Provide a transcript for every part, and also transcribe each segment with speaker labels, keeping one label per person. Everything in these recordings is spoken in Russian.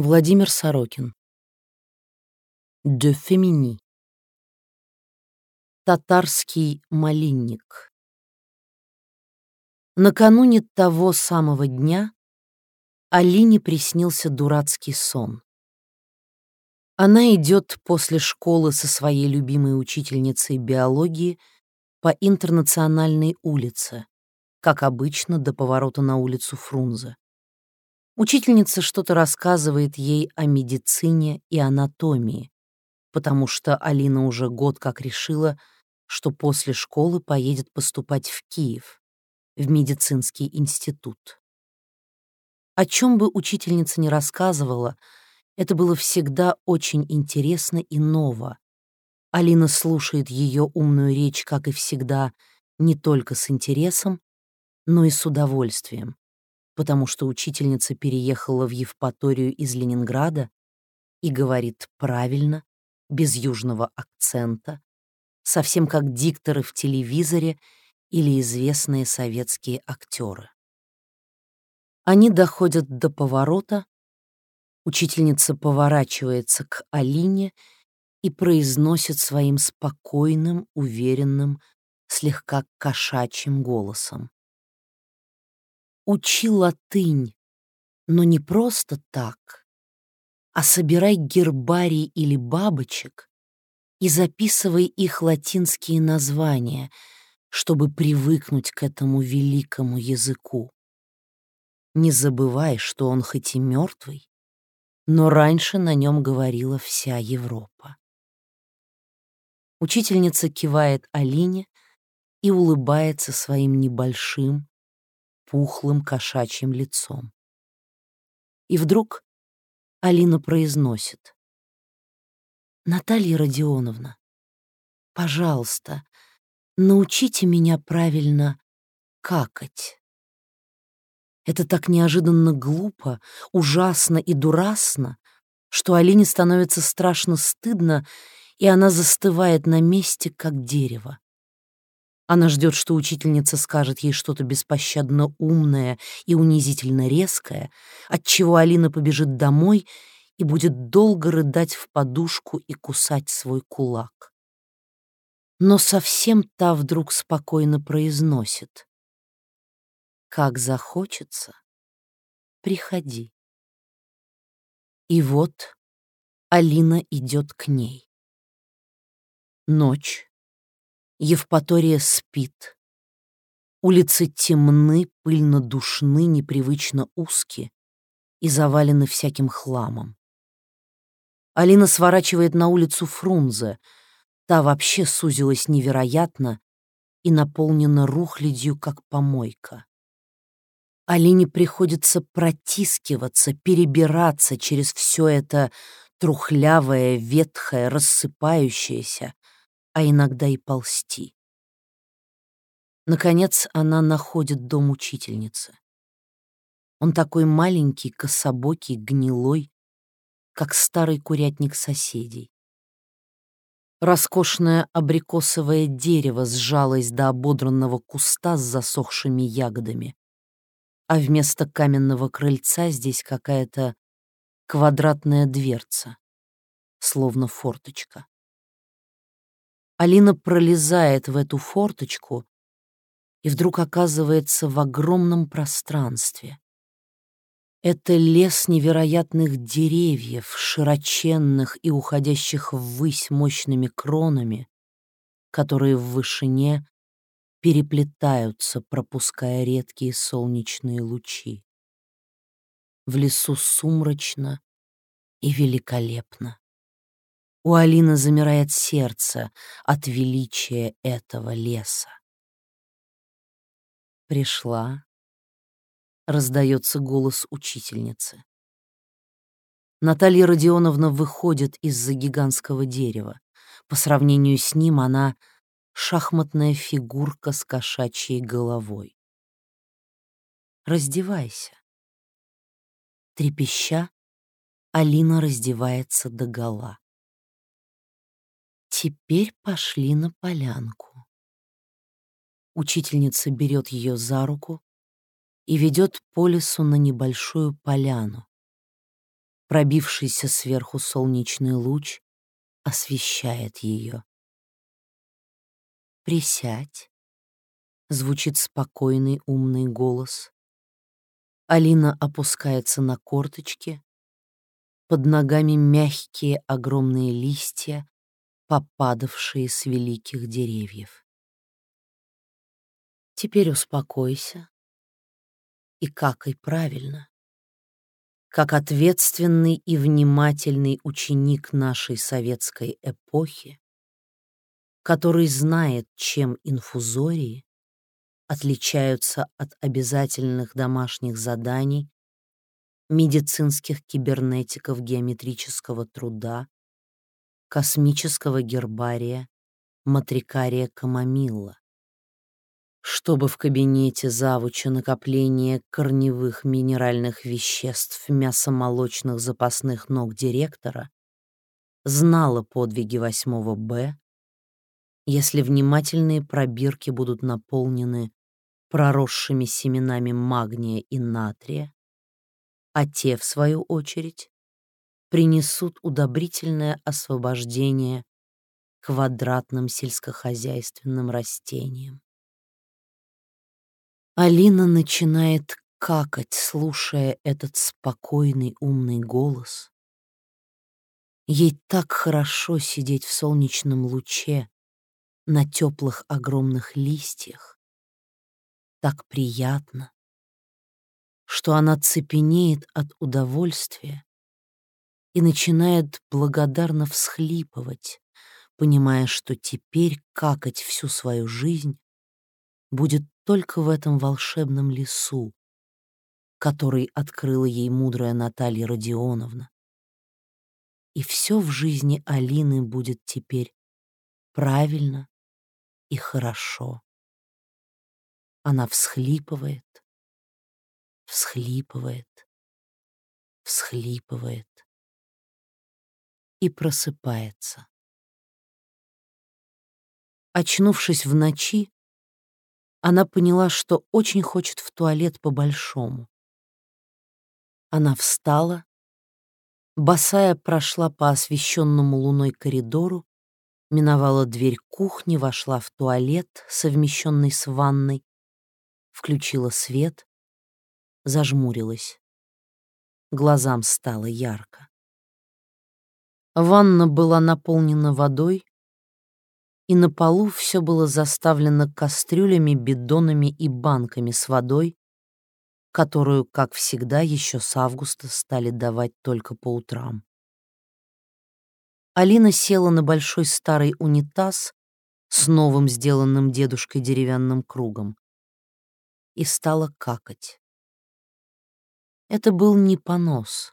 Speaker 1: Владимир Сорокин. «De Femini». Татарский малинник. Накануне того самого дня Алине приснился дурацкий сон. Она идет после школы со своей любимой учительницей биологии по интернациональной улице, как обычно, до поворота на улицу Фрунзе. Учительница что-то рассказывает ей о медицине и анатомии, потому что Алина уже год как решила, что после школы поедет поступать в Киев, в медицинский институт. О чем бы учительница ни рассказывала, это было всегда очень интересно и ново. Алина слушает ее умную речь, как и всегда, не только с интересом, но и с удовольствием потому что учительница переехала в Евпаторию из Ленинграда и говорит правильно, без южного акцента, совсем как дикторы в телевизоре или известные советские актеры. Они доходят до поворота, учительница поворачивается к Алине и произносит своим спокойным, уверенным, слегка кошачьим голосом. Учи латынь, но не просто так, а собирай гербарий или бабочек и записывай их латинские названия, чтобы привыкнуть к этому великому языку. Не забывай, что он хоть и мертвый, но раньше на нем говорила вся Европа. Учительница кивает Алине и улыбается своим небольшим, пухлым кошачьим лицом. И вдруг Алина произносит. «Наталья Родионовна, пожалуйста, научите меня правильно какать». Это так неожиданно глупо, ужасно и дурастно, что Алине становится страшно стыдно, и она застывает на месте, как дерево. Она ждет, что учительница скажет ей что-то беспощадно умное и унизительно резкое, отчего Алина побежит домой и будет долго рыдать в подушку и кусать свой кулак. Но совсем та вдруг спокойно произносит. «Как захочется, приходи». И вот Алина идет к ней. Ночь. Евпатория спит. Улицы темны, пыльно-душны, непривычно узкие и завалены всяким хламом. Алина сворачивает на улицу Фрунзе. Та вообще сузилась невероятно и наполнена рухлядью, как помойка. Алине приходится протискиваться, перебираться через все это трухлявое, ветхое, рассыпающееся, а иногда и ползти. Наконец она находит дом учительницы. Он такой маленький, кособокий, гнилой, как старый курятник соседей. Роскошное абрикосовое дерево сжалось до ободранного куста с засохшими ягодами, а вместо каменного крыльца здесь какая-то квадратная дверца, словно форточка. Алина пролезает в эту форточку и вдруг оказывается в огромном пространстве. Это лес невероятных деревьев, широченных и уходящих ввысь мощными кронами, которые в вышине переплетаются, пропуская редкие солнечные лучи. В лесу сумрачно и великолепно. У Алины замирает сердце от величия этого леса. Пришла. Раздается голос учительницы. Наталья Родионовна выходит из-за гигантского дерева. По сравнению с ним она шахматная фигурка с кошачьей головой. «Раздевайся». Трепеща, Алина раздевается догола. Теперь пошли на полянку. Учительница берет ее за руку и ведет по лесу на небольшую поляну. Пробившийся сверху солнечный луч освещает ее. «Присядь», — звучит спокойный умный голос. Алина опускается на корточки. Под ногами мягкие огромные листья, попадавшие с великих деревьев. Теперь успокойся и какай правильно. Как ответственный и внимательный ученик нашей советской эпохи, который знает, чем инфузории отличаются от обязательных домашних заданий медицинских кибернетиков геометрического труда, космического гербария, матрикария Камамилла. Чтобы в кабинете завуча накопления корневых минеральных веществ мясомолочных запасных ног директора знала подвиги 8 Б, если внимательные пробирки будут наполнены проросшими семенами магния и натрия, а те, в свою очередь, принесут удобрительное освобождение квадратным сельскохозяйственным растениям. Алина начинает какать, слушая этот спокойный умный голос. Ей так хорошо сидеть в солнечном луче на теплых огромных листьях, так приятно, что она цепенеет от удовольствия и начинает благодарно всхлипывать, понимая, что теперь какать всю свою жизнь будет только в этом волшебном лесу, который открыла ей мудрая Наталья Родионовна. И все в жизни Алины будет теперь правильно и хорошо. Она всхлипывает, всхлипывает, всхлипывает и просыпается. Очнувшись в ночи, она поняла, что очень хочет в туалет по-большому. Она встала, босая прошла по освещенному луной коридору, миновала дверь кухни, вошла в туалет, совмещенный с ванной, включила свет, зажмурилась. Глазам стало ярко. Ванна была наполнена водой, и на полу все было заставлено кастрюлями, бидонами и банками с водой, которую, как всегда, еще с августа стали давать только по утрам. Алина села на большой старый унитаз с новым сделанным дедушкой деревянным кругом и стала какать. Это был не понос,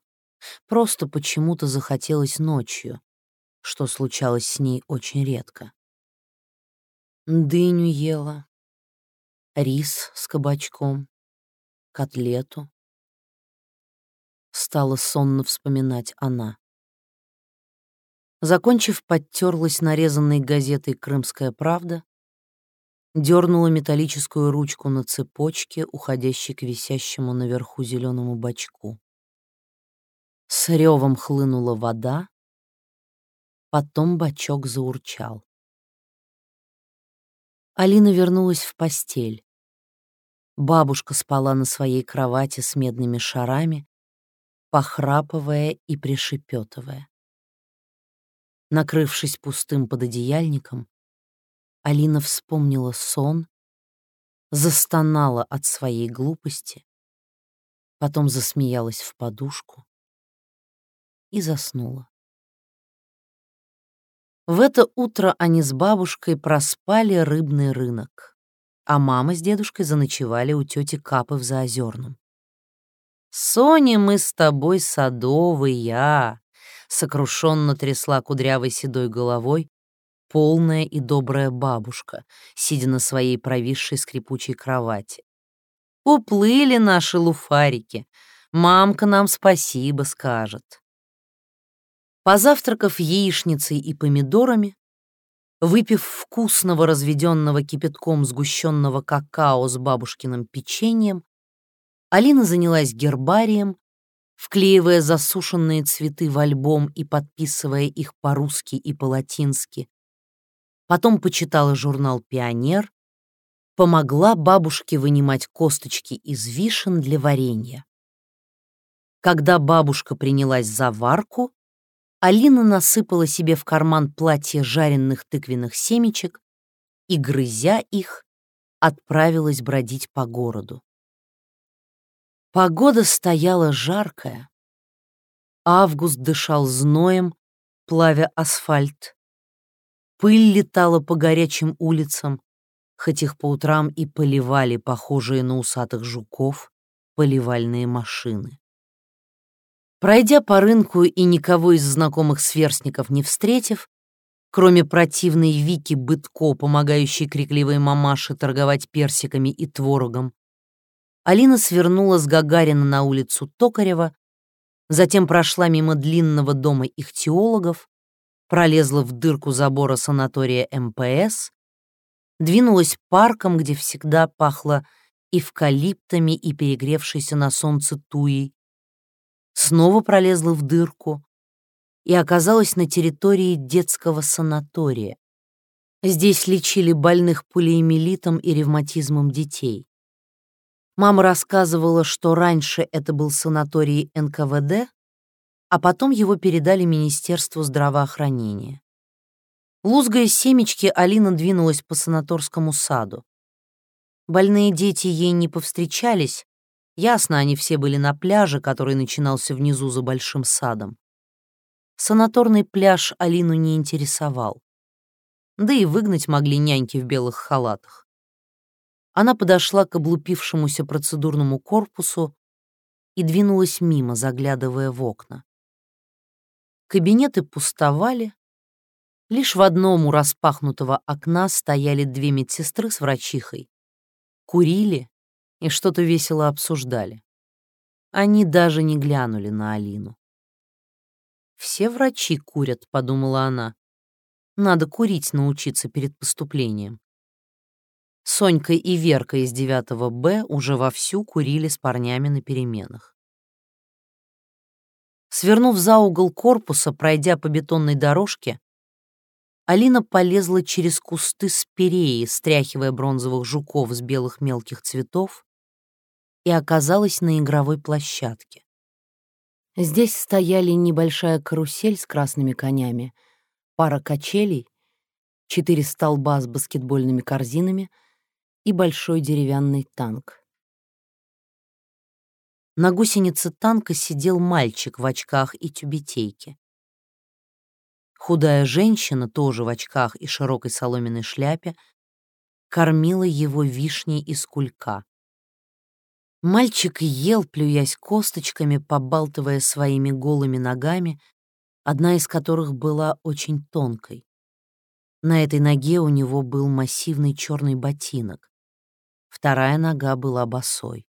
Speaker 1: просто почему-то захотелось ночью, что случалось с ней очень редко. Дыню ела, рис с кабачком, котлету. Стала сонно вспоминать она. Закончив, подтерлась нарезанной газетой «Крымская правда», дернула металлическую ручку на цепочке, уходящей к висящему наверху зеленому бачку. С ревом хлынула вода, потом бачок заурчал. Алина вернулась в постель. Бабушка спала на своей кровати с медными шарами, похрапывая и пришепетывая. Накрывшись пустым пододеяльником, Алина вспомнила сон, застонала от своей глупости, потом засмеялась в подушку и заснула. В это утро они с бабушкой проспали рыбный рынок, а мама с дедушкой заночевали у тети Капы в Заозерном. «Соня, мы с тобой садовые!» — сокрушенно трясла кудрявой седой головой полная и добрая бабушка, сидя на своей провисшей скрипучей кровати. «Уплыли наши луфарики. Мамка нам спасибо скажет». Позавтракав яичницей и помидорами, выпив вкусного разведенного кипятком сгущенного какао с бабушкиным печеньем, Алина занялась гербарием вклеивая засушенные цветы в альбом и подписывая их по-русски и по-латински. Потом почитала журнал «Пионер», помогла бабушке вынимать косточки из вишен для варенья. Когда бабушка принялась за варку, Алина насыпала себе в карман платье жареных тыквенных семечек и, грызя их, отправилась бродить по городу. Погода стояла жаркая. Август дышал зноем, плавя асфальт. Пыль летала по горячим улицам, хоть их по утрам и поливали похожие на усатых жуков поливальные машины. Пройдя по рынку и никого из знакомых сверстников не встретив, кроме противной Вики Бытко, помогающей крикливой мамаше торговать персиками и творогом, Алина свернула с Гагарина на улицу Токарева, затем прошла мимо длинного дома их теологов, пролезла в дырку забора санатория МПС двинулась парком, где всегда пахло эвкалиптами и перегревшейся на солнце туей, снова пролезла в дырку и оказалась на территории детского санатория. Здесь лечили больных полиэмилитом и ревматизмом детей. Мама рассказывала, что раньше это был санаторий НКВД, а потом его передали Министерству здравоохранения. Лузгая семечки, Алина двинулась по санаторскому саду. Больные дети ей не повстречались. Ясно, они все были на пляже, который начинался внизу за большим садом. Санаторный пляж Алину не интересовал. Да и выгнать могли няньки в белых халатах. Она подошла к облупившемуся процедурному корпусу и двинулась мимо, заглядывая в окна. Кабинеты пустовали, Лишь в одном у распахнутого окна стояли две медсестры с врачихой. Курили и что-то весело обсуждали. Они даже не глянули на Алину. «Все врачи курят», — подумала она. «Надо курить научиться перед поступлением». Сонька и Верка из 9 Б уже вовсю курили с парнями на переменах. Свернув за угол корпуса, пройдя по бетонной дорожке, Алина полезла через кусты спиреи, стряхивая бронзовых жуков с белых мелких цветов, и оказалась на игровой площадке. Здесь стояли небольшая карусель с красными конями, пара качелей, четыре столба с баскетбольными корзинами и большой деревянный танк. На гусенице танка сидел мальчик в очках и тюбетейке. Худая женщина, тоже в очках и широкой соломенной шляпе, кормила его вишней из кулька. Мальчик ел, плюясь косточками, побалтывая своими голыми ногами, одна из которых была очень тонкой. На этой ноге у него был массивный черный ботинок. Вторая нога была босой.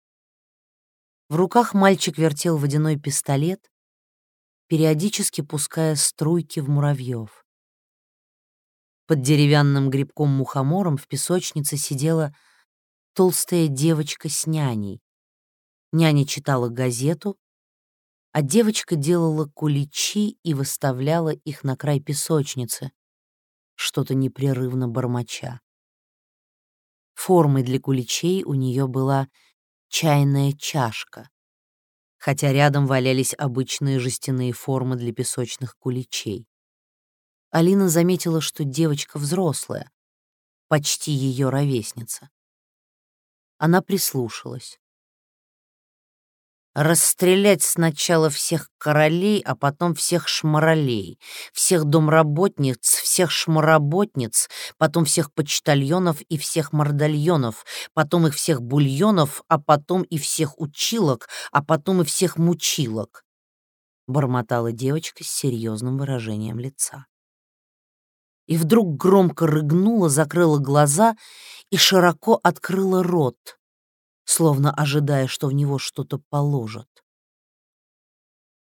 Speaker 1: В руках мальчик вертел водяной пистолет, периодически пуская струйки в муравьев. Под деревянным грибком-мухомором в песочнице сидела толстая девочка с няней. Няня читала газету, а девочка делала куличи и выставляла их на край песочницы, что-то непрерывно бормоча. Формой для куличей у нее была чайная чашка, хотя рядом валялись обычные жестяные формы для песочных куличей. Алина заметила, что девочка взрослая, почти ее ровесница. Она прислушалась. Расстрелять сначала всех королей, а потом всех шмаролей, всех домработниц, всех шмаработниц, потом всех почтальонов и всех мордальонов, потом их всех бульонов, а потом и всех училок, а потом и всех мучилок, — бормотала девочка с серьезным выражением лица. И вдруг громко рыгнула, закрыла глаза и широко открыла рот, словно ожидая, что в него что-то положат.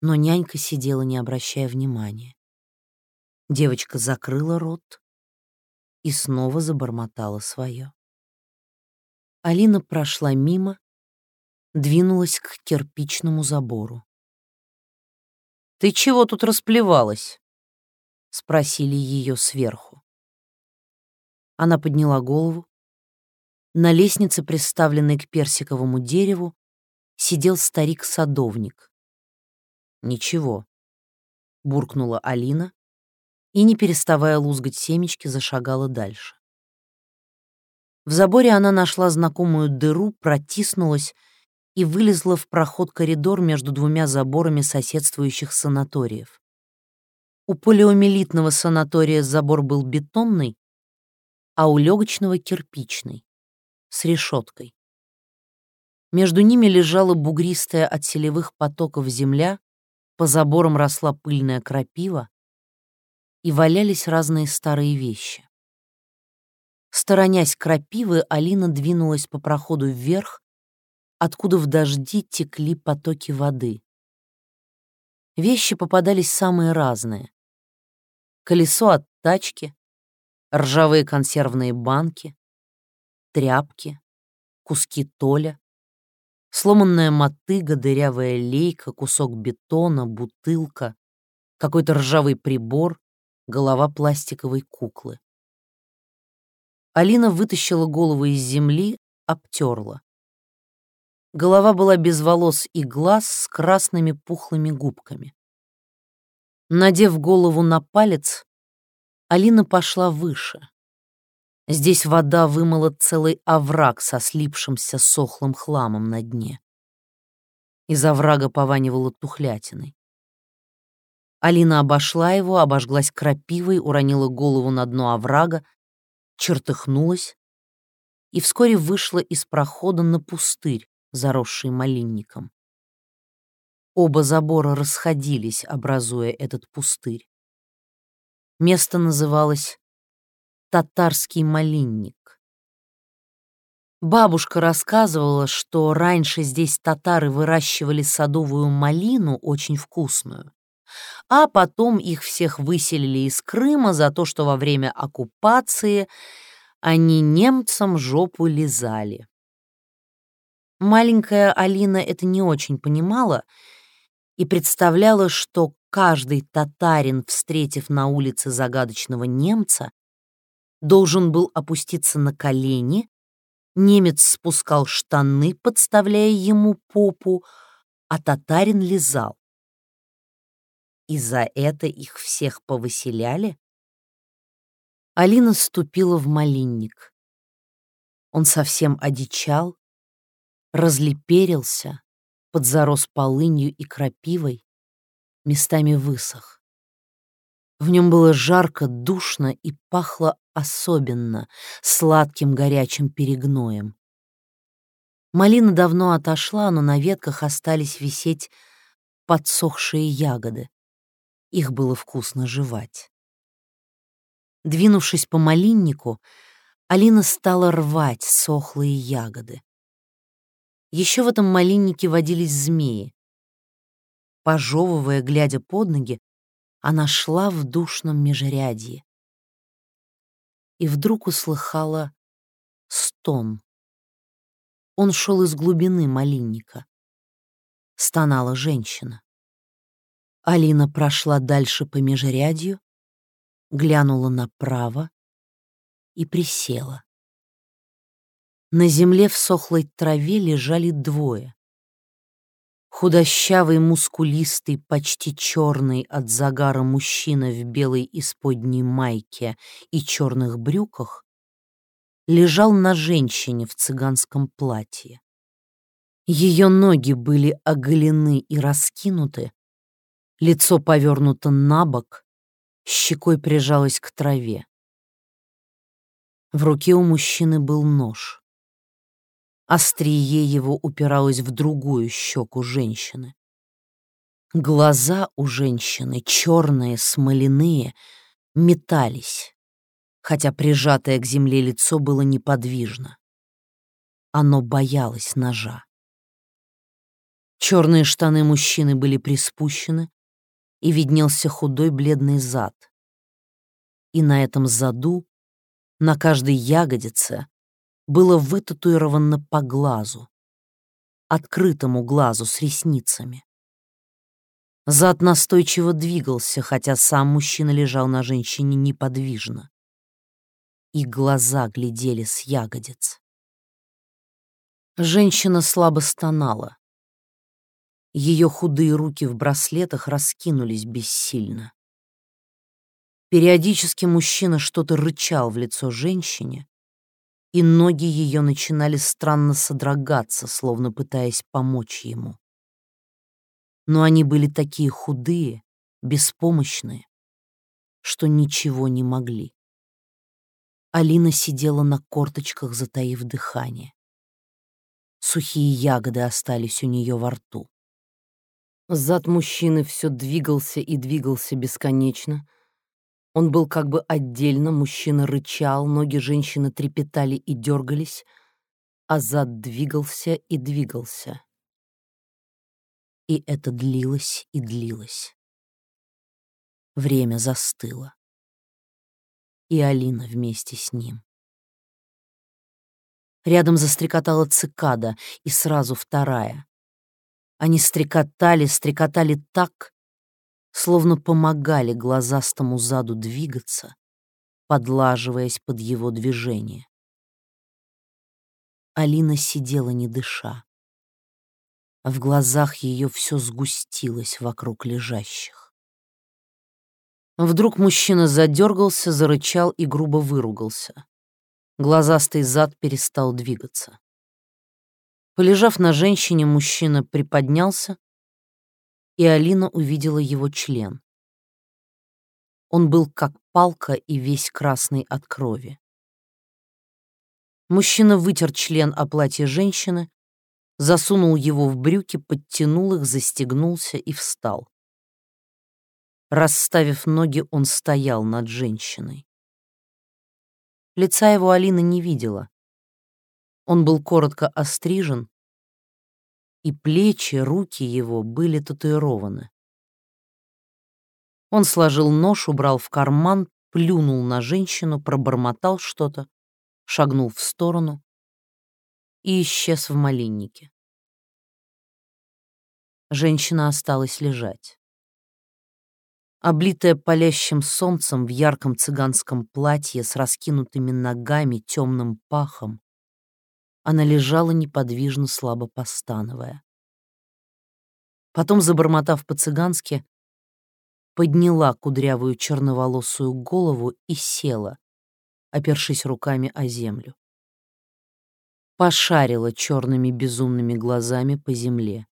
Speaker 1: Но нянька сидела, не обращая внимания. Девочка закрыла рот и снова забормотала свое. Алина прошла мимо, двинулась к кирпичному забору. «Ты чего тут расплевалась?» — спросили ее сверху. Она подняла голову. На лестнице, приставленной к персиковому дереву, сидел старик-садовник. «Ничего», — буркнула Алина и, не переставая лузгать семечки, зашагала дальше. В заборе она нашла знакомую дыру, протиснулась и вылезла в проход-коридор между двумя заборами соседствующих санаториев. У полиомиелитного санатория забор был бетонный, а у легочного — кирпичный, с решеткой. Между ними лежала бугристая от селевых потоков земля, по заборам росла пыльная крапива, и валялись разные старые вещи. Сторонясь крапивы, Алина двинулась по проходу вверх, откуда в дожди текли потоки воды. Вещи попадались самые разные. Колесо от тачки, ржавые консервные банки, тряпки, куски толя, сломанная мотыга, дырявая лейка, кусок бетона, бутылка, какой-то ржавый прибор, голова пластиковой куклы. Алина вытащила голову из земли, обтерла. Голова была без волос и глаз с красными пухлыми губками. Надев голову на палец, Алина пошла выше. Здесь вода вымыла целый овраг со слипшимся сохлым хламом на дне. Из оврага пованивала тухлятиной. Алина обошла его, обожглась крапивой, уронила голову на дно оврага, чертыхнулась и вскоре вышла из прохода на пустырь, заросший малинником. Оба забора расходились, образуя этот пустырь. Место называлось Татарский малинник. Бабушка рассказывала, что раньше здесь татары выращивали садовую малину, очень вкусную, а потом их всех выселили из Крыма за то, что во время оккупации они немцам жопу лизали. Маленькая Алина это не очень понимала и представляла, что каждый татарин, встретив на улице загадочного немца, должен был опуститься на колени, немец спускал штаны, подставляя ему попу, а татарин лизал. И за это их всех повыселяли? Алина ступила в малинник. Он совсем одичал, разлиперился, подзарос полынью и крапивой, местами высох. В нем было жарко, душно и пахло особенно сладким горячим перегноем. Малина давно отошла, но на ветках остались висеть подсохшие ягоды. Их было вкусно жевать. Двинувшись по малиннику, Алина стала рвать сохлые ягоды. Еще в этом малиннике водились змеи. Пожевывая, глядя под ноги, она шла в душном межрядье. И вдруг услыхала стон. Он шел из глубины малинника. Стонала женщина. Алина прошла дальше по межрядью, глянула направо и присела. На земле в сохлой траве лежали двое. Худощавый, мускулистый, почти черный от загара мужчина в белой исподней майке и черных брюках лежал на женщине в цыганском платье. Ее ноги были оголены и раскинуты, лицо повернуто на бок, щекой прижалось к траве. В руке у мужчины был нож. Острие его упиралось в другую щеку женщины. Глаза у женщины, черные, смоляные, метались, хотя прижатое к земле лицо было неподвижно. Оно боялось ножа. Черные штаны мужчины были приспущены, и виднелся худой бледный зад. И на этом заду, на каждой ягодице, было вытатуировано по глазу, открытому глазу с ресницами. Зад настойчиво двигался, хотя сам мужчина лежал на женщине неподвижно. И глаза глядели с ягодиц. Женщина слабо стонала. Ее худые руки в браслетах раскинулись бессильно. Периодически мужчина что-то рычал в лицо женщине, и ноги ее начинали странно содрогаться, словно пытаясь помочь ему. Но они были такие худые, беспомощные, что ничего не могли. Алина сидела на корточках, затаив дыхание. Сухие ягоды остались у нее во рту. Зад мужчины все двигался и двигался бесконечно, он был как бы отдельно, мужчина рычал, ноги женщины трепетали и дергались, а зад двигался и двигался. И это длилось и длилось. Время застыло. И Алина вместе с ним. Рядом застрекотала цикада, и сразу вторая. Они стрекотали, стрекотали так, словно помогали глазастому заду двигаться, подлаживаясь под его движение. Алина сидела не дыша. В глазах ее все сгустилось вокруг лежащих. Вдруг мужчина задергался, зарычал и грубо выругался. Глазастый зад перестал двигаться. Полежав на женщине, мужчина приподнялся, и Алина увидела его член. Он был как палка и весь красный от крови. Мужчина вытер член о платье женщины, засунул его в брюки, подтянул их, застегнулся и встал. Расставив ноги, он стоял над женщиной. Лица его Алина не видела. Он был коротко острижен, и плечи, руки его были татуированы. Он сложил нож, убрал в карман, плюнул на женщину, пробормотал что-то, шагнул в сторону и исчез в малиннике. Женщина осталась лежать. Облитая палящим солнцем в ярком цыганском платье с раскинутыми ногами, темным пахом, она лежала неподвижно, слабо постановая. Потом, забормотав по-цыгански, подняла кудрявую черноволосую голову и села, опершись руками о землю. Пошарила черными безумными глазами по земле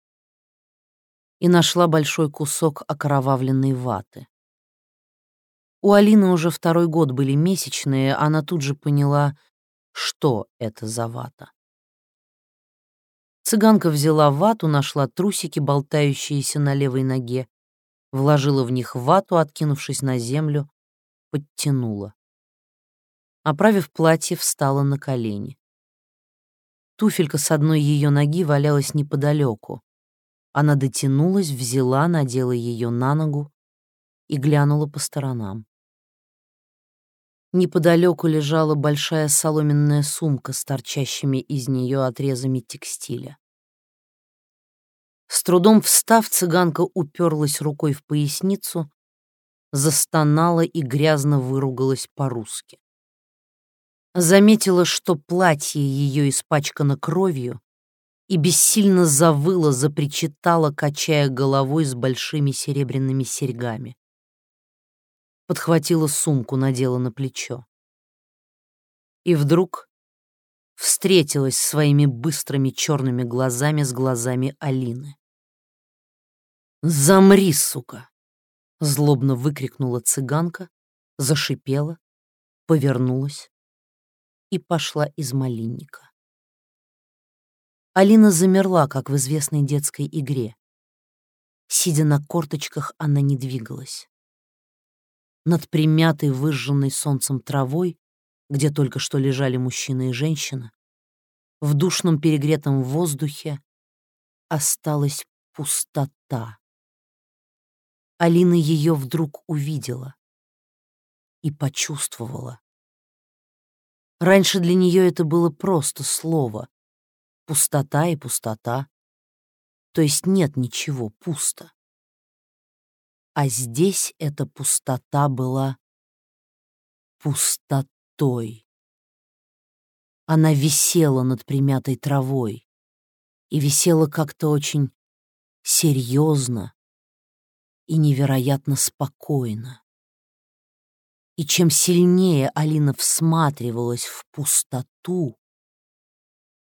Speaker 1: и нашла большой кусок окровавленной ваты. У Алины уже второй год были месячные, она тут же поняла, что это за вата. Цыганка взяла вату, нашла трусики, болтающиеся на левой ноге, вложила в них вату, откинувшись на землю, подтянула. Оправив платье, встала на колени. Туфелька с одной ее ноги валялась неподалеку. Она дотянулась, взяла, надела ее на ногу и глянула по сторонам. Неподалеку лежала большая соломенная сумка с торчащими из нее отрезами текстиля. С трудом встав, цыганка уперлась рукой в поясницу, застонала и грязно выругалась по-русски. Заметила, что платье ее испачкано кровью, и бессильно завыла, запричитала, качая головой с большими серебряными серьгами подхватила сумку, надела на плечо. И вдруг встретилась своими быстрыми черными глазами с глазами Алины. «Замри, сука!» — злобно выкрикнула цыганка, зашипела, повернулась и пошла из малинника. Алина замерла, как в известной детской игре. Сидя на корточках, она не двигалась над примятой, выжженной солнцем травой, где только что лежали мужчина и женщина, в душном перегретом воздухе осталась пустота. Алина ее вдруг увидела и почувствовала. Раньше для нее это было просто слово. Пустота и пустота. То есть нет ничего, пусто. А здесь эта пустота была пустотой. Она висела над примятой травой и висела как-то очень серьезно и невероятно спокойно. И чем сильнее Алина всматривалась в пустоту,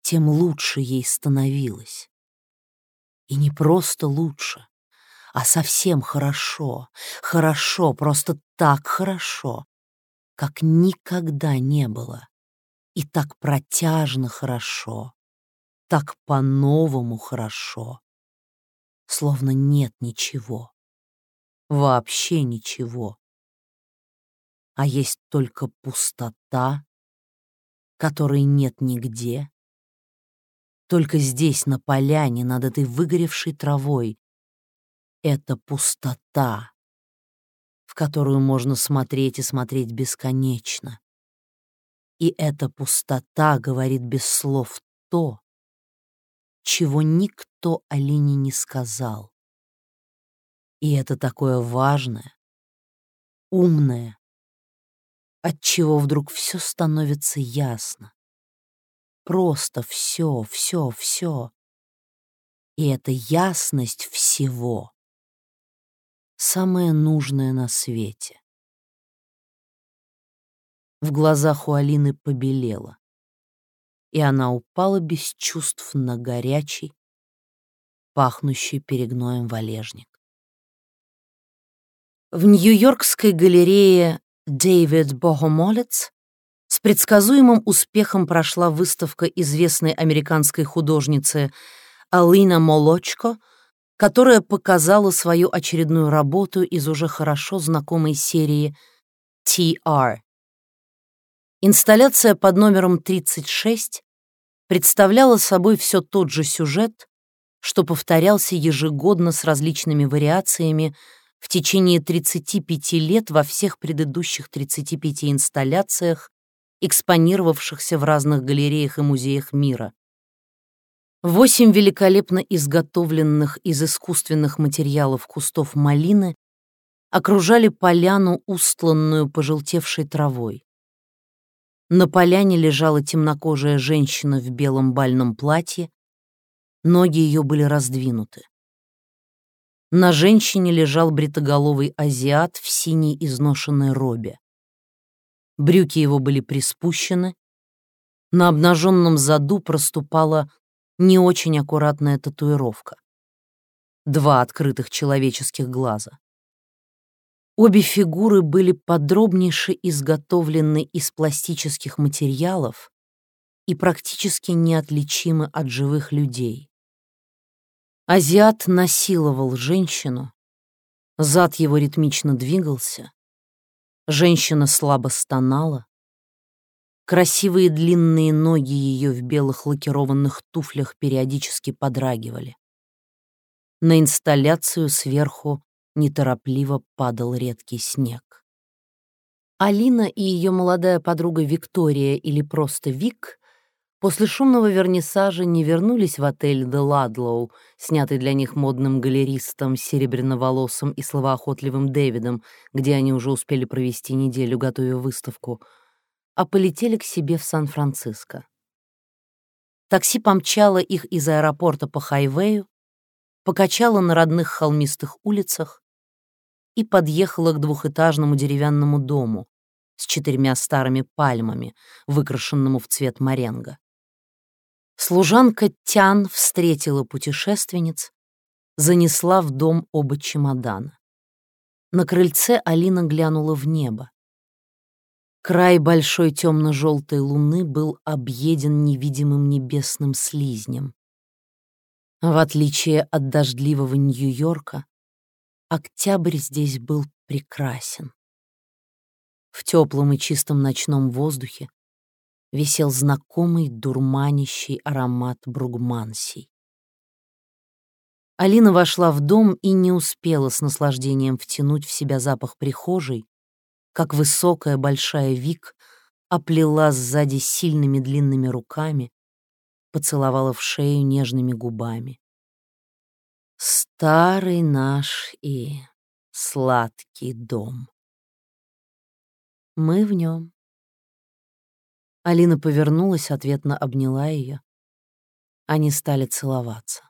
Speaker 1: тем лучше ей становилось. И не просто лучше, а совсем хорошо, хорошо, просто так хорошо, как никогда не было. И так протяжно хорошо, так по-новому хорошо, словно нет ничего, вообще ничего а есть только пустота, которой нет нигде. Только здесь, на поляне, над этой выгоревшей травой, это пустота, в которую можно смотреть и смотреть бесконечно. И эта пустота говорит без слов то, чего никто Алине не сказал. И это такое важное, умное, отчего вдруг все становится ясно. Просто все, все, все. И эта ясность всего — самое нужное на свете. В глазах у Алины побелело, и она упала без чувств на горячий, пахнущий перегноем валежник. В Нью-Йоркской галерее Дэвид Богомолец с предсказуемым успехом прошла выставка известной американской художницы Алина Молочко, которая показала свою очередную работу из уже хорошо знакомой серии TR. Инсталляция под номером 36 представляла собой все тот же сюжет, что повторялся ежегодно с различными вариациями в течение 35 лет во всех предыдущих 35 инсталляциях, экспонировавшихся в разных галереях и музеях мира. Восемь великолепно изготовленных из искусственных материалов кустов малины окружали поляну, устланную пожелтевшей травой. На поляне лежала темнокожая женщина в белом бальном платье, ноги ее были раздвинуты. На женщине лежал бритоголовый азиат в синей изношенной робе. Брюки его были приспущены. На обнаженном заду проступала не очень аккуратная татуировка. Два открытых человеческих глаза. Обе фигуры были подробнейше изготовлены из пластических материалов и практически неотличимы от живых людей. Азиат насиловал женщину, зад его ритмично двигался, женщина слабо стонала, красивые длинные ноги ее в белых лакированных туфлях периодически подрагивали. На инсталляцию сверху неторопливо падал редкий снег. Алина и ее молодая подруга Виктория или просто Вик После шумного вернисажа не вернулись в отель «Де Ладлоу», снятый для них модным галеристом, серебряноволосым и словоохотливым Дэвидом, где они уже успели провести неделю, готовя выставку, а полетели к себе в Сан-Франциско. Такси помчало их из аэропорта по хайвею, покачало на родных холмистых улицах и подъехало к двухэтажному деревянному дому с четырьмя старыми пальмами, выкрашенному в цвет моренго. Служанка Тян встретила путешественниц, занесла в дом оба чемодана. На крыльце Алина глянула в небо. Край большой темно-желтой луны был объеден невидимым небесным слизнем. В отличие от дождливого Нью-Йорка, октябрь здесь был прекрасен. В теплом и чистом ночном воздухе висел знакомый дурманящий аромат бругмансий. Алина вошла в дом и не успела с наслаждением втянуть в себя запах прихожей, как высокая большая Вик оплела сзади сильными длинными руками, поцеловала в шею нежными губами. «Старый наш И, сладкий дом. Мы в нем. Алина повернулась, ответно обняла ее. Они стали целоваться.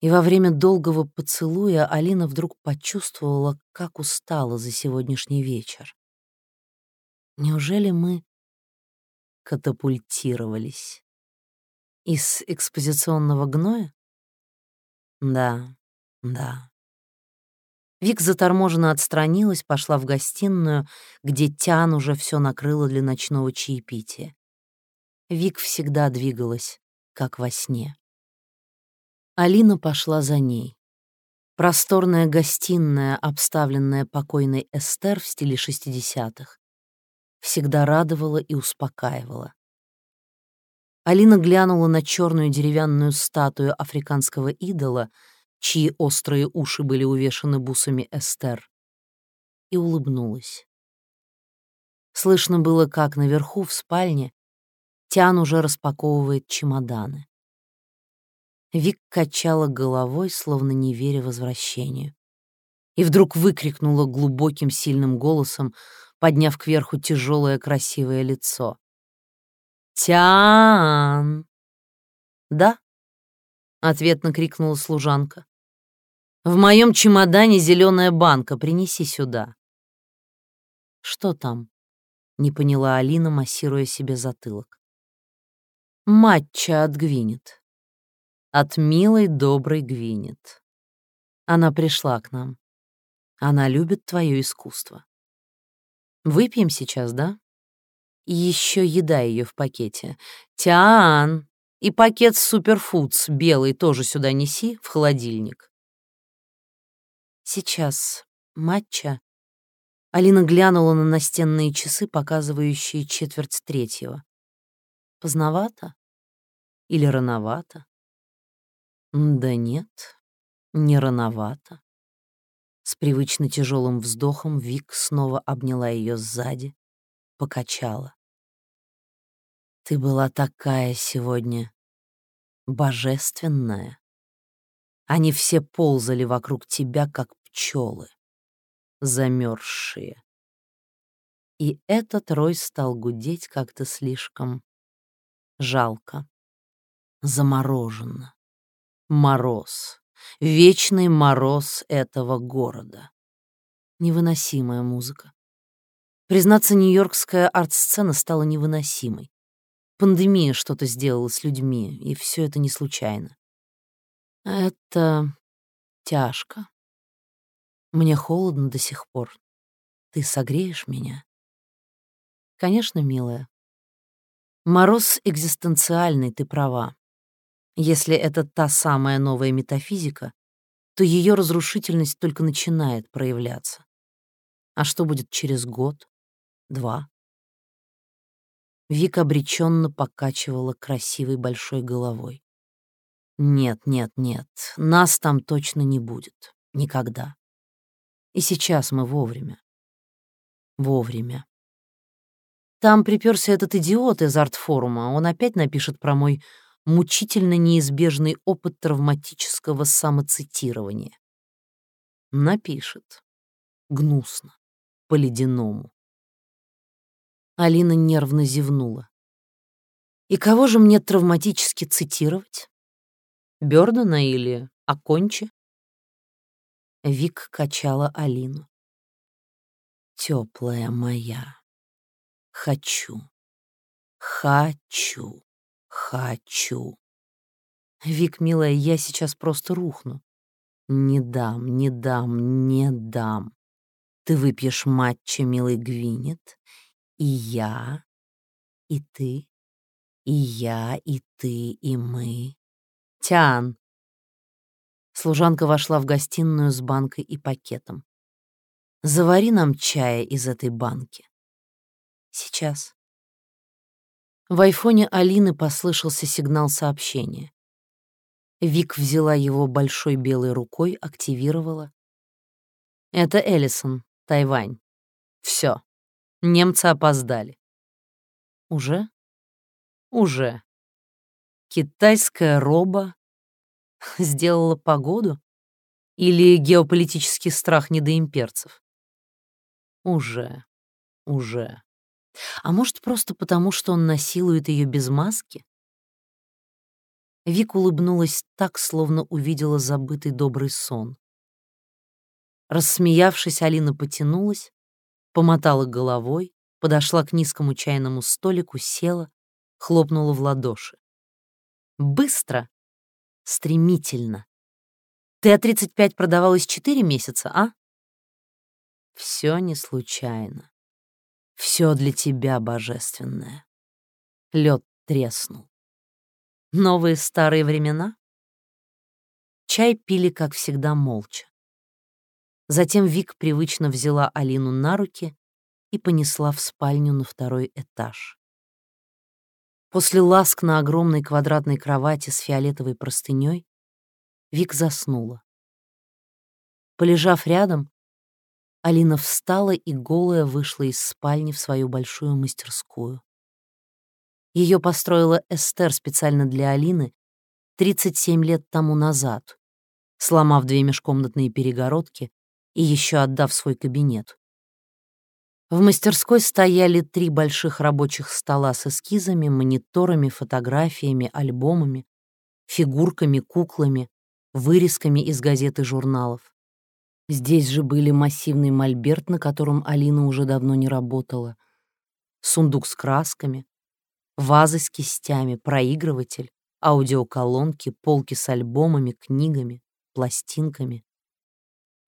Speaker 1: И во время долгого поцелуя Алина вдруг почувствовала, как устала за сегодняшний вечер. Неужели мы катапультировались? Из экспозиционного гноя? Да, да. Вик заторможенно отстранилась, пошла в гостиную, где Тян уже все накрыла для ночного чаепития. Вик всегда двигалась, как во сне. Алина пошла за ней. Просторная гостиная, обставленная покойной Эстер в стиле 60-х, всегда радовала и успокаивала. Алина глянула на черную деревянную статую африканского идола, чьи острые уши были увешаны бусами Эстер, и улыбнулась. Слышно было, как наверху в спальне Тян уже распаковывает чемоданы. Вик качала головой, словно не веря возвращению. И вдруг выкрикнула глубоким сильным голосом, подняв кверху тяжелое красивое лицо. «Тян!» «Да?» — ответно крикнула служанка. «В моем чемодане зеленая банка, принеси сюда». «Что там?» — не поняла Алина, массируя себе затылок. «Матча от Гвинет» от милой, доброй Гвинет. Она пришла к нам. Она любит твое искусство. Выпьем сейчас, да? Еще еда ее в пакете. Тиан! И пакет суперфудс белый тоже сюда неси, в холодильник. Сейчас матча. Алина глянула на настенные часы, показывающие четверть третьего. Поздновато? Или рановато? Да нет, не рановато. С привычно тяжелым вздохом Вик снова обняла ее сзади, покачала. Ты была такая сегодня божественная. Они все ползали вокруг тебя, как пчелы, замерзшие. И этот рой стал гудеть как-то слишком жалко, замороженно. Мороз. Вечный мороз этого города. Невыносимая музыка. Признаться, нью-йоркская арт-сцена стала невыносимой. Пандемия что-то сделала с людьми, и все это не случайно. Это тяжко. Мне холодно до сих пор. Ты согреешь меня? Конечно, милая. Мороз экзистенциальный, ты права. Если это та самая новая метафизика, то ее разрушительность только начинает проявляться. А что будет через год, два? Вика обреченно покачивала красивой большой головой. Нет, нет, нет, нас там точно не будет. Никогда. И сейчас мы вовремя. Вовремя. Там приперся этот идиот из арт-форума. Он опять напишет про мой мучительно неизбежный опыт травматического самоцитирования. Напишет. Гнусно. По-ледяному. Алина нервно зевнула. И кого же мне травматически цитировать? Бёрдена или Акончи? Вик качала Алину. Теплая моя. Хочу. Хочу. Хочу. Вик, милая, я сейчас просто рухну. Не дам, не дам, не дам. Ты выпьешь матча, милый Гвинет, и я, и ты, и я, и ты, и мы. Тян. Служанка вошла в гостиную с банкой и пакетом. Завари нам чая из этой банки. Сейчас. В айфоне Алины послышался сигнал сообщения. Вик взяла его большой белой рукой, активировала. «Это Эллисон, Тайвань. Все. Немцы опоздали». «Уже?» «Уже. Китайская роба сделала погоду? Или геополитический страх недоимперцев? Уже, уже. А может, просто потому, что он насилует ее без маски? Вик улыбнулась так, словно увидела забытый добрый сон. Рассмеявшись, Алина потянулась, помотала головой, подошла к низкому чайному столику, села, хлопнула в ладоши. Быстро, стремительно. Ты от 35 продавалась 4 месяца, а? Все не случайно. Все для тебя, божественное. Лед треснул. Новые старые времена? Чай пили, как всегда, молча. Затем Вик привычно взяла Алину на руки и понесла в спальню на второй этаж. После ласк на огромной квадратной кровати с фиолетовой простыней Вик заснула. Полежав рядом, Алина встала и голая вышла из спальни в свою большую мастерскую. Ее построила Эстер специально для Алины 37 лет тому назад, сломав две межкомнатные перегородки и еще отдав свой кабинет. В мастерской стояли три больших рабочих стола с эскизами, мониторами, фотографиями, альбомами, фигурками, куклами, вырезками из газет и журналов. Здесь же были массивный мольберт, на котором Алина уже давно не работала, сундук с красками, вазы с кистями, проигрыватель, аудиоколонки, полки с альбомами, книгами, пластинками.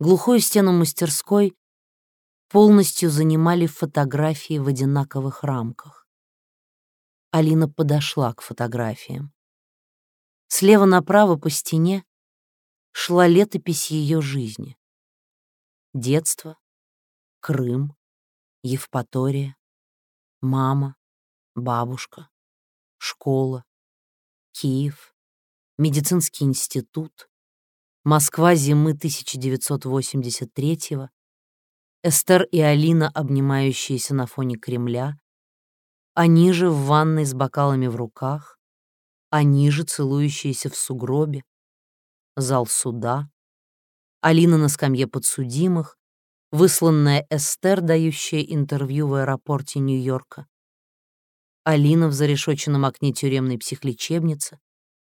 Speaker 1: Глухую стену мастерской полностью занимали фотографии в одинаковых рамках. Алина подошла к фотографиям. Слева направо по стене шла летопись ее жизни. Детство, Крым, Евпатория, мама, бабушка, школа, Киев, медицинский институт, Москва зимы 1983-го, Эстер и Алина, обнимающиеся на фоне Кремля, они же в ванной с бокалами в руках, они же целующиеся в сугробе, зал суда, Алина на скамье подсудимых, высланная Эстер, дающая интервью в аэропорте Нью-Йорка, Алина в зарешоченном окне тюремной психлечебницы,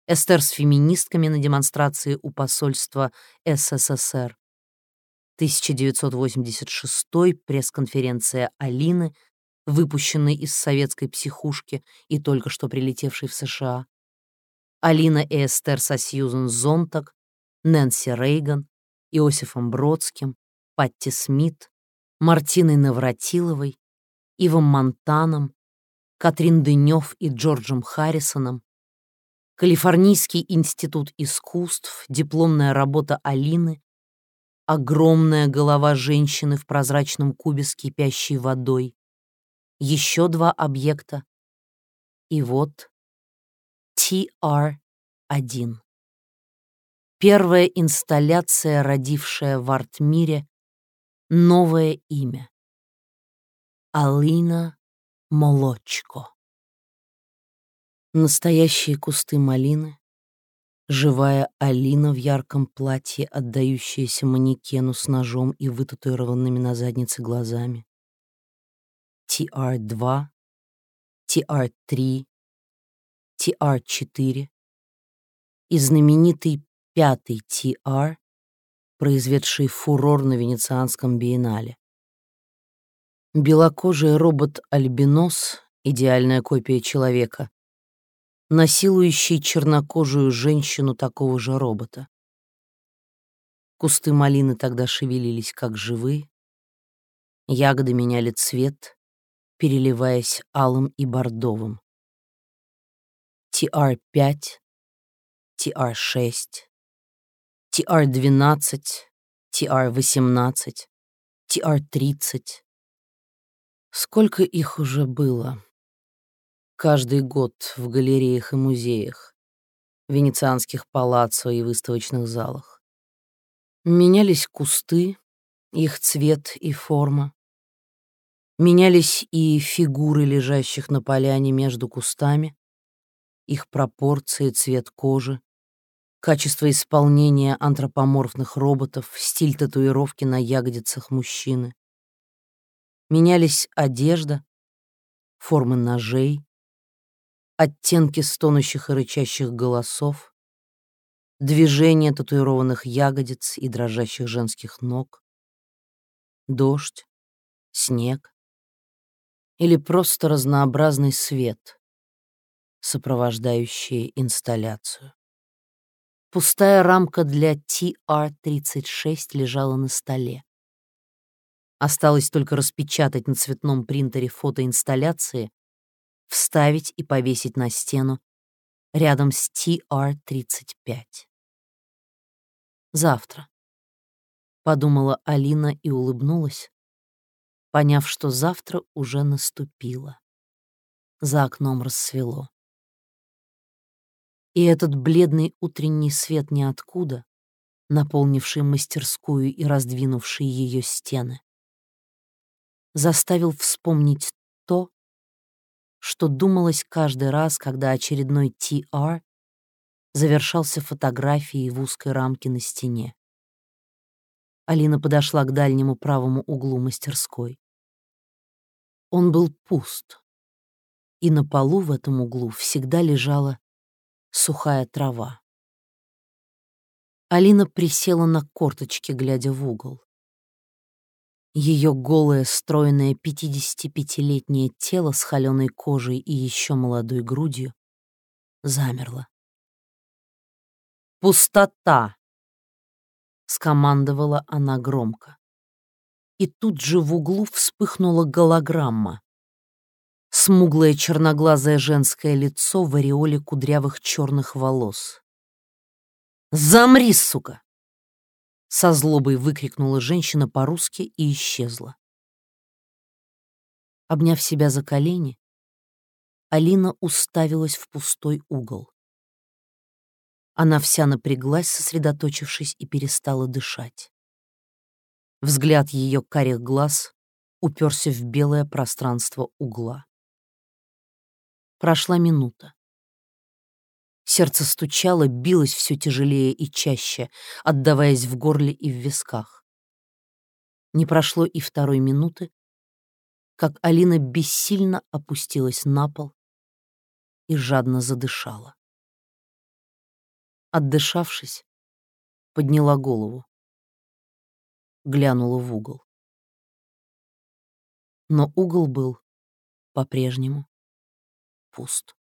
Speaker 1: Эстер с феминистками на демонстрации у посольства СССР. 1986 пресс-конференция Алины, выпущенной из советской психушки и только что прилетевшей в США. Алина и Эстер со Сьюзен Зонтак, Нэнси Рейган, Иосифом Бродским, Патти Смит, Мартиной Навратиловой, Ивом Монтаном, Катрин Дынёв и Джорджем Харрисоном, Калифорнийский институт искусств, дипломная работа Алины, огромная голова женщины в прозрачном кубе с кипящей водой, еще два объекта, и вот TR-1. Первая инсталляция, родившая в арт-мире новое имя. Алина Молочко. Настоящие кусты малины, живая Алина в ярком платье, отдающаяся манекену с ножом и вытатуированными на заднице глазами. TR-2, TR-3, TR-4 и знаменитый пятый TR, произведший фурор на Венецианском биеннале. Белокожий робот-альбинос, идеальная копия человека, насилующий чернокожую женщину такого же робота. Кусты малины тогда шевелились как живые, ягоды меняли цвет, переливаясь алым и бордовым. TR-5, TR-6, TR-12, TR-18, TR-30. Сколько их уже было? Каждый год в галереях и музеях, венецианских палаццо и выставочных залах. Менялись кусты, их цвет и форма. Менялись и фигуры лежащих на поляне между кустами, их пропорции, цвет кожи, Качество исполнения антропоморфных роботов, стиль татуировки на ягодицах мужчины. Менялись одежда, формы ножей, оттенки стонущих и рычащих голосов, движения татуированных ягодиц и дрожащих женских ног, дождь, снег или просто разнообразный свет, сопровождающий инсталляцию. Пустая рамка для TR-36 лежала на столе. Осталось только распечатать на цветном принтере фотоинсталляции, вставить и повесить на стену рядом с TR-35. «Завтра», — подумала Алина и улыбнулась, поняв, что завтра уже наступило. За окном рассвело. И этот бледный утренний свет ниоткуда, наполнивший мастерскую и раздвинувший ее стены, заставил вспомнить то, что думалось каждый раз, когда очередной TR завершался фотографией в узкой рамке на стене. Алина подошла к дальнему правому углу мастерской. Он был пуст, и на полу в этом углу всегда лежала сухая трава. Алина присела на корточки, глядя в угол. Ее голое, стройное 55-летнее тело с холеной кожей и еще молодой грудью замерло. «Пустота!» — скомандовала она громко. И тут же в углу вспыхнула голограмма. Смуглое черноглазое женское лицо в ореоле кудрявых черных волос. «Замри, сука!» Со злобой выкрикнула женщина по-русски и исчезла. Обняв себя за колени, Алина уставилась в пустой угол. Она вся напряглась, сосредоточившись, и перестала дышать. Взгляд ее карих глаз уперся в белое пространство угла. Прошла минута. Сердце стучало, билось все тяжелее и чаще, отдаваясь в горле и в висках. Не прошло и второй минуты, как Алина бессильно опустилась на пол и жадно задышала. Отдышавшись, подняла голову, глянула в угол. Но угол был по-прежнему пуст.